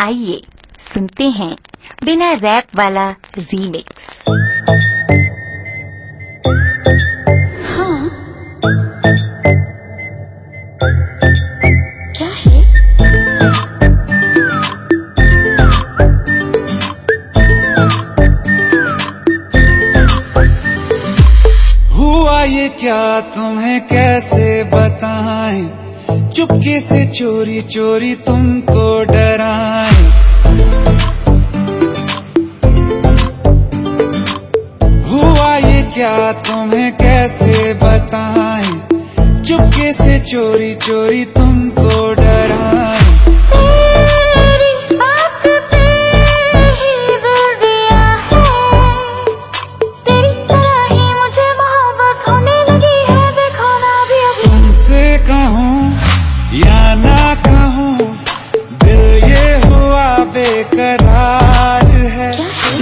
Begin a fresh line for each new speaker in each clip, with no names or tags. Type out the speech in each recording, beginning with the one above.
आइए सुनते हैं बिना रैप वाला रीमिक्स
हाँ। क्या है?
हुआ ये क्या? तुम्हें कैसे बताएँ? चुपके से चोरी चोरी तुमको डराएँ क्या तुम्हें कैसे बताएँ? चुपके से चोरी चोरी तुमको डराएँ। कहूँ या ना कहूँ, दिल ये हुआ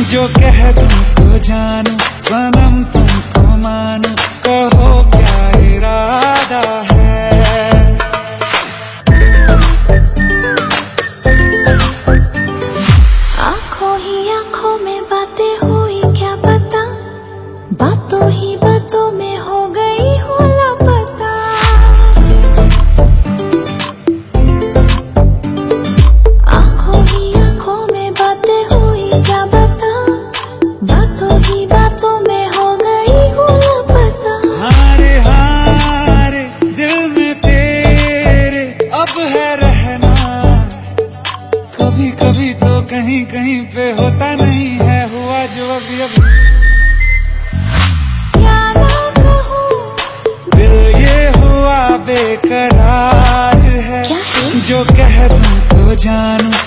जो कह तुमको जानू, सनम तुमको मानू, कहो क्या इरादा है?
आँखों ही आँखों में बातें हुई, क्या पता? बातों ही बातों में हो गई
कहीं कहीं पे होता नहीं है हुआ जो अभी अभी।
क्या ना
दिल ये हुआ बेकरार है जो कह तुमको जानू।